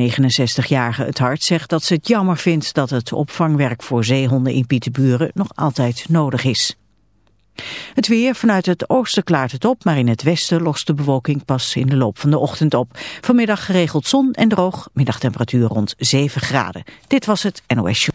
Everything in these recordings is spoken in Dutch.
69-jarige Het Hart zegt dat ze het jammer vindt dat het opvangwerk voor zeehonden in Pieterburen nog altijd nodig is. Het weer, vanuit het oosten klaart het op, maar in het westen lost de bewolking pas in de loop van de ochtend op. Vanmiddag geregeld zon en droog, middagtemperatuur rond 7 graden. Dit was het NOS Show.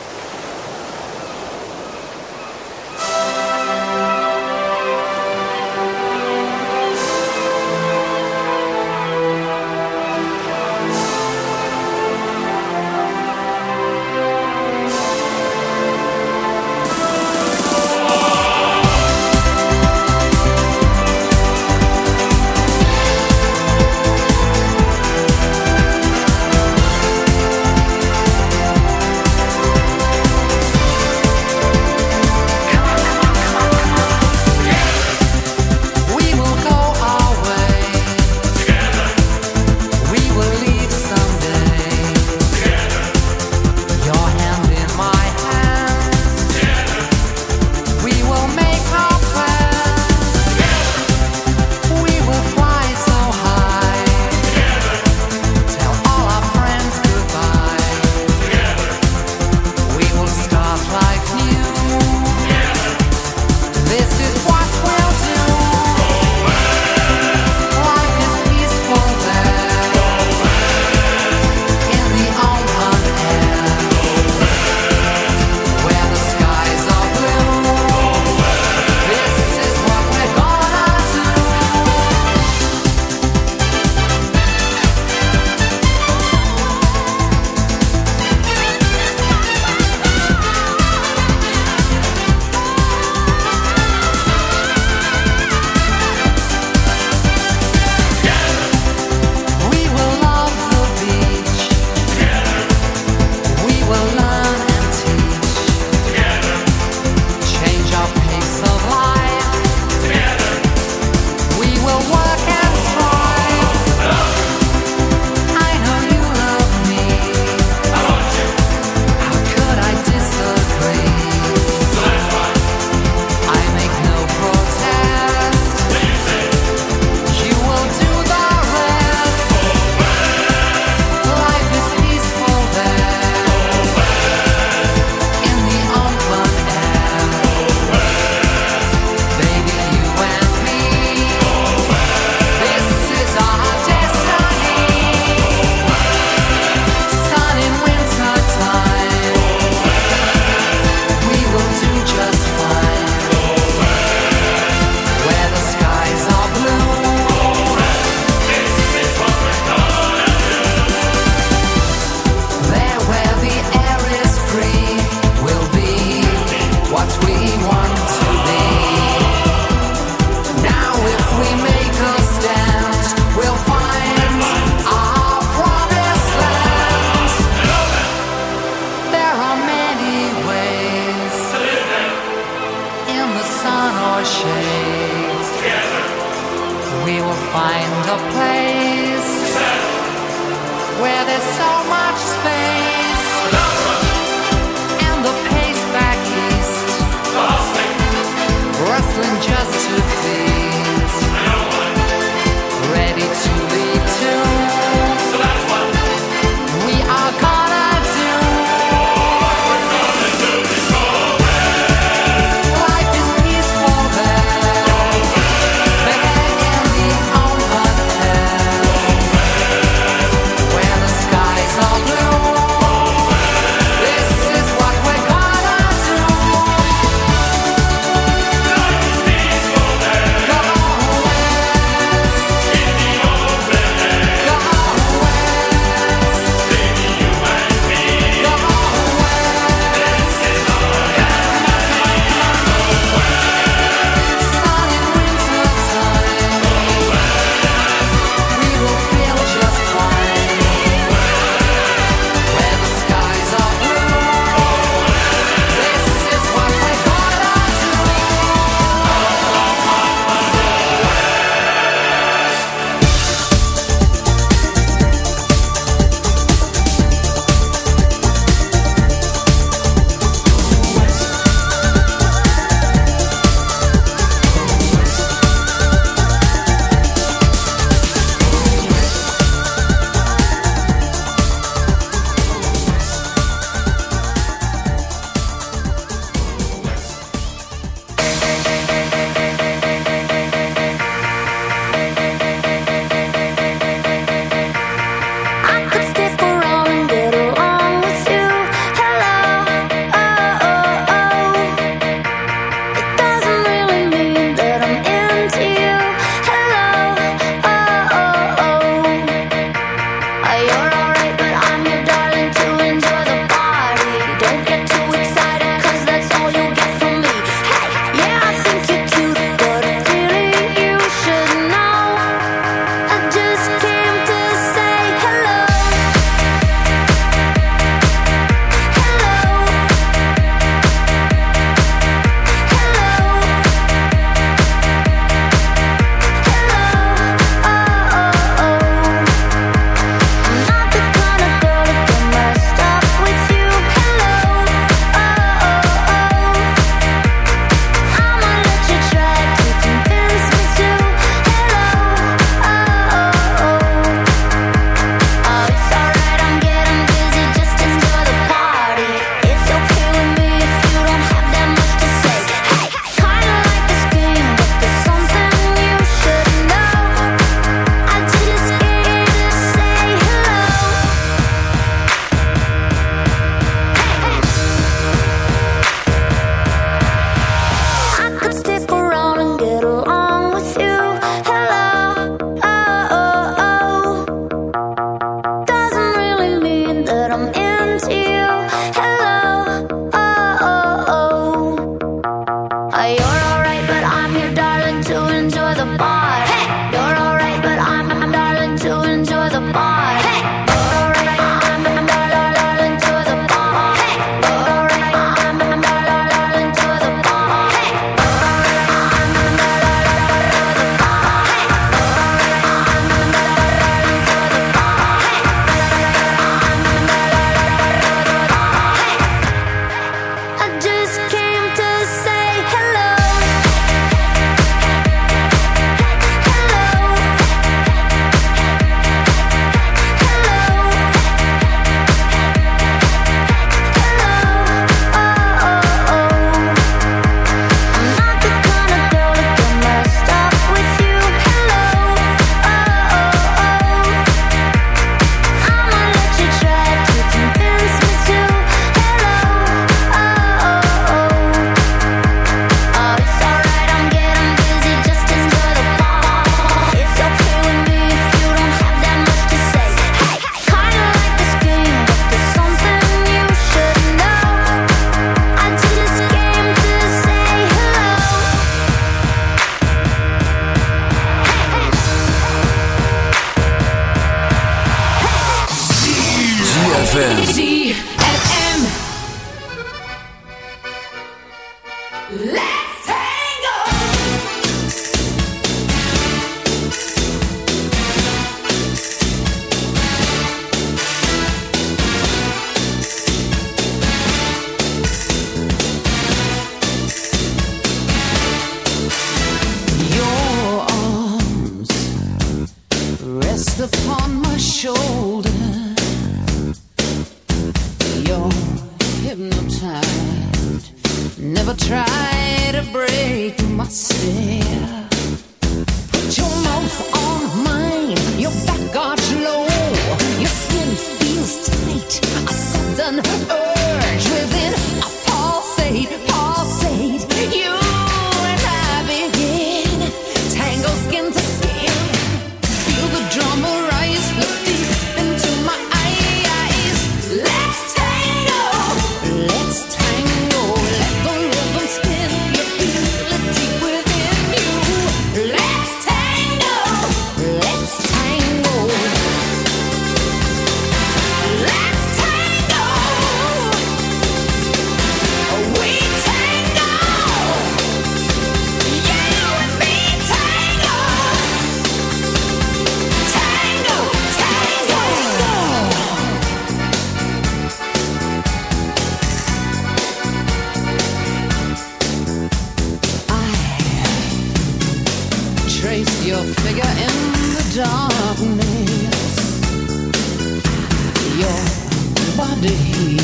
someday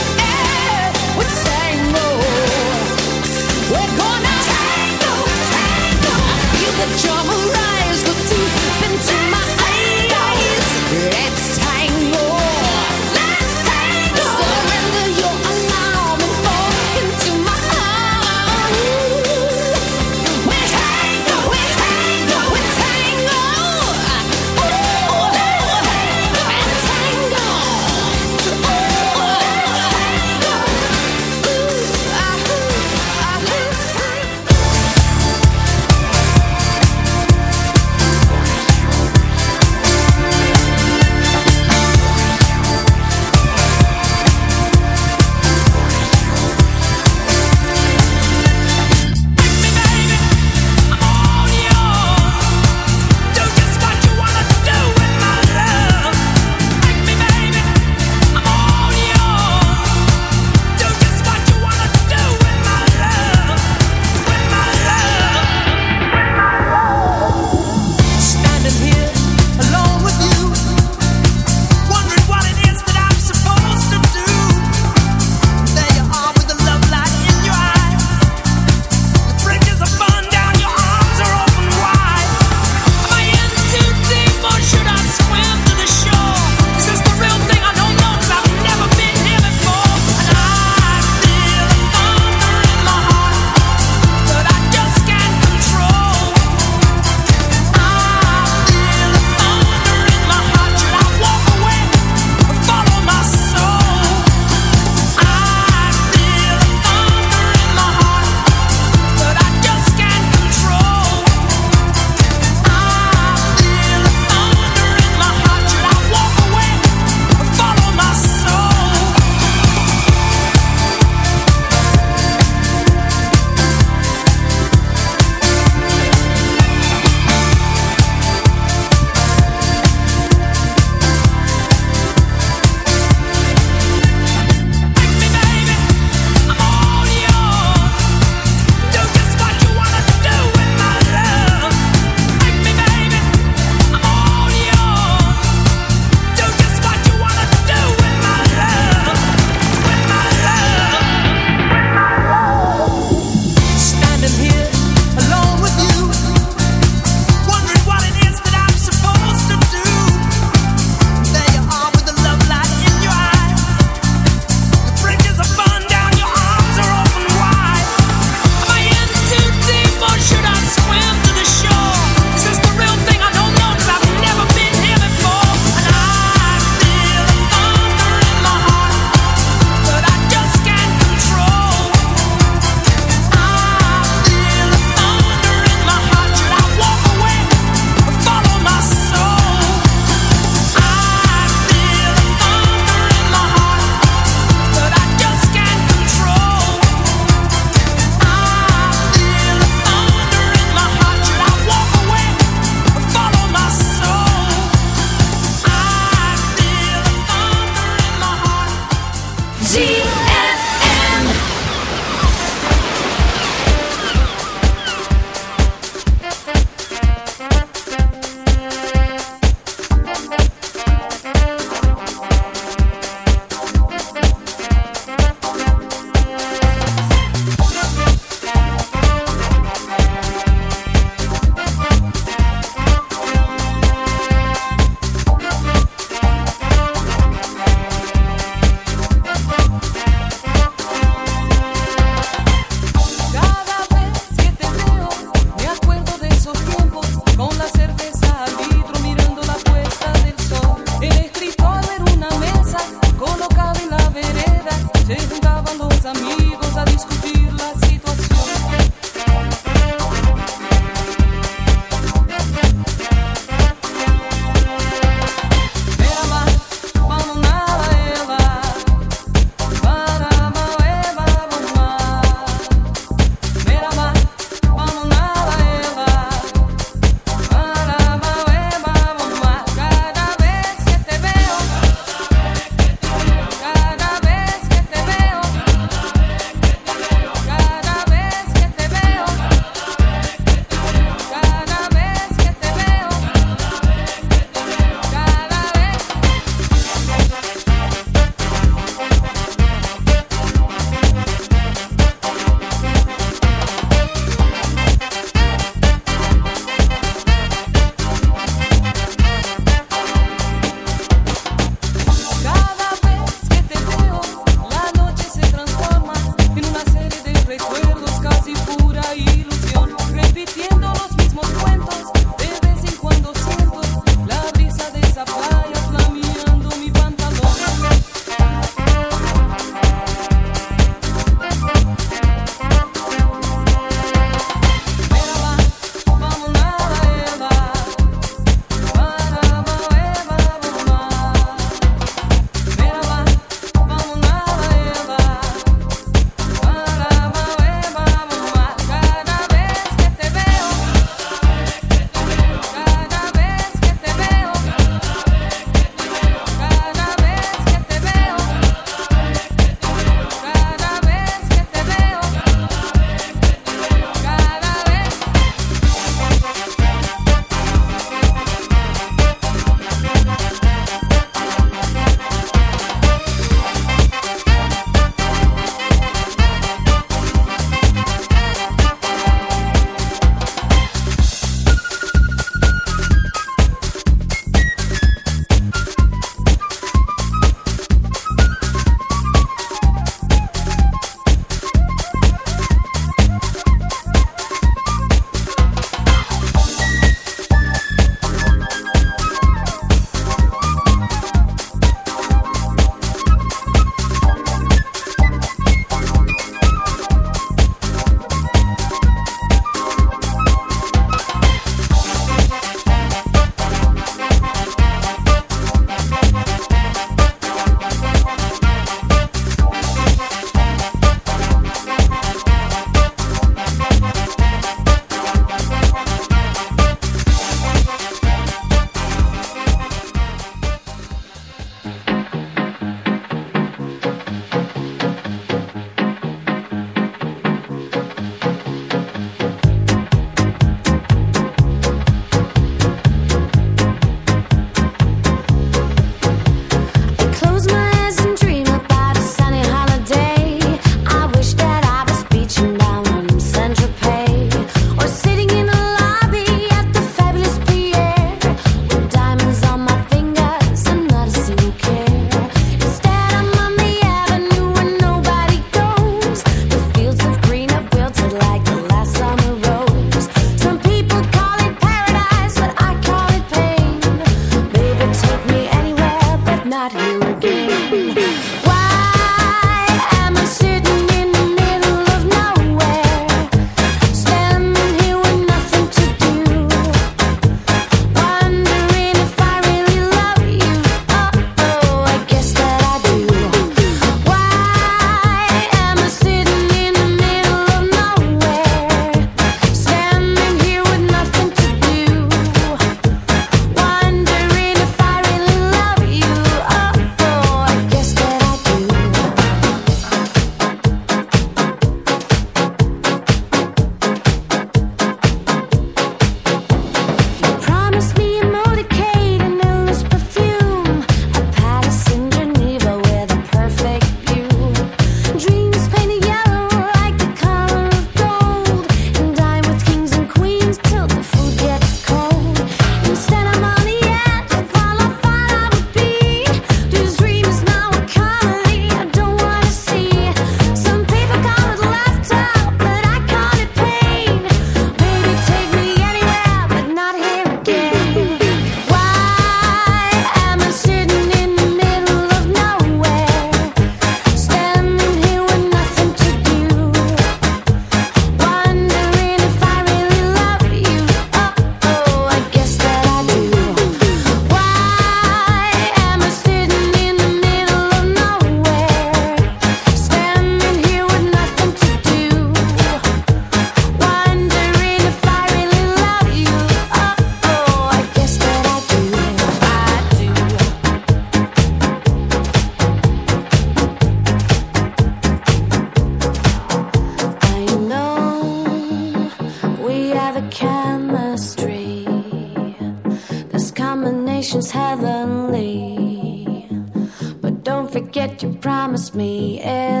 you promised me everything,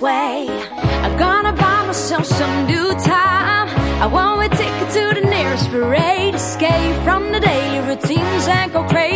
way. I'm gonna buy myself some new time. I want a ticket to the nearest parade. Escape from the daily routines and go crazy.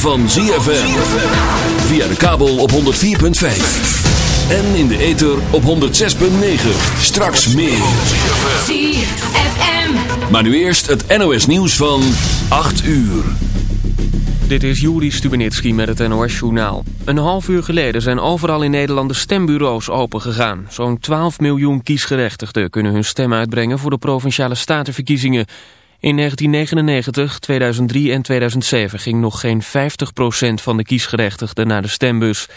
Van ZFM. Via de kabel op 104.5. En in de ether op 106.9. Straks meer. ZFM. Maar nu eerst het NOS nieuws van 8 uur. Dit is Juri Stubenitski met het NOS-journaal. Een half uur geleden zijn overal in Nederland de stembureaus opengegaan. Zo'n 12 miljoen kiesgerechtigden kunnen hun stem uitbrengen voor de Provinciale Statenverkiezingen. In 1999, 2003 en 2007 ging nog geen 50% van de kiesgerechtigden naar de stembus.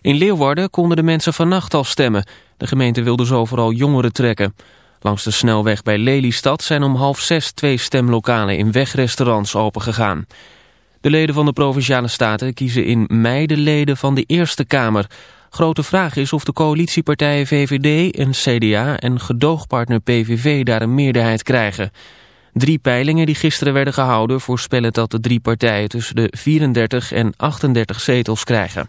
In Leeuwarden konden de mensen vannacht al stemmen. De gemeente wilde zo vooral jongeren trekken. Langs de snelweg bij Lelystad zijn om half zes twee stemlokalen in wegrestaurants opengegaan. De leden van de Provinciale Staten kiezen in mei de leden van de Eerste Kamer. Grote vraag is of de coalitiepartijen VVD en CDA en gedoogpartner PVV daar een meerderheid krijgen. Drie peilingen die gisteren werden gehouden voorspellen dat de drie partijen tussen de 34 en 38 zetels krijgen.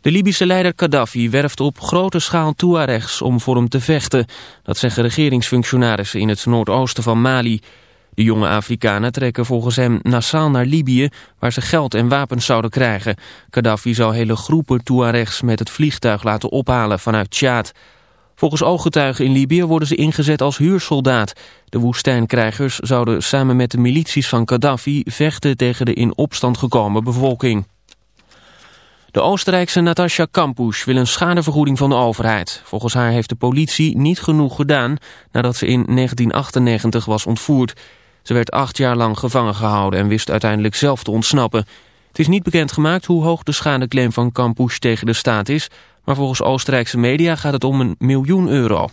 De Libische leider Gaddafi werft op grote schaal Tuaregs om voor hem te vechten. Dat zeggen regeringsfunctionarissen in het noordoosten van Mali. De jonge Afrikanen trekken volgens hem massaal naar Libië... waar ze geld en wapens zouden krijgen. Gaddafi zou hele groepen Tuaregs met het vliegtuig laten ophalen vanuit Tjaad. Volgens ooggetuigen in Libië worden ze ingezet als huursoldaat. De woestijnkrijgers zouden samen met de milities van Gaddafi... vechten tegen de in opstand gekomen bevolking. De Oostenrijkse Natasja Kampusch wil een schadevergoeding van de overheid. Volgens haar heeft de politie niet genoeg gedaan nadat ze in 1998 was ontvoerd. Ze werd acht jaar lang gevangen gehouden en wist uiteindelijk zelf te ontsnappen. Het is niet bekendgemaakt hoe hoog de schadeclaim van Kampusch tegen de staat is... maar volgens Oostenrijkse media gaat het om een miljoen euro.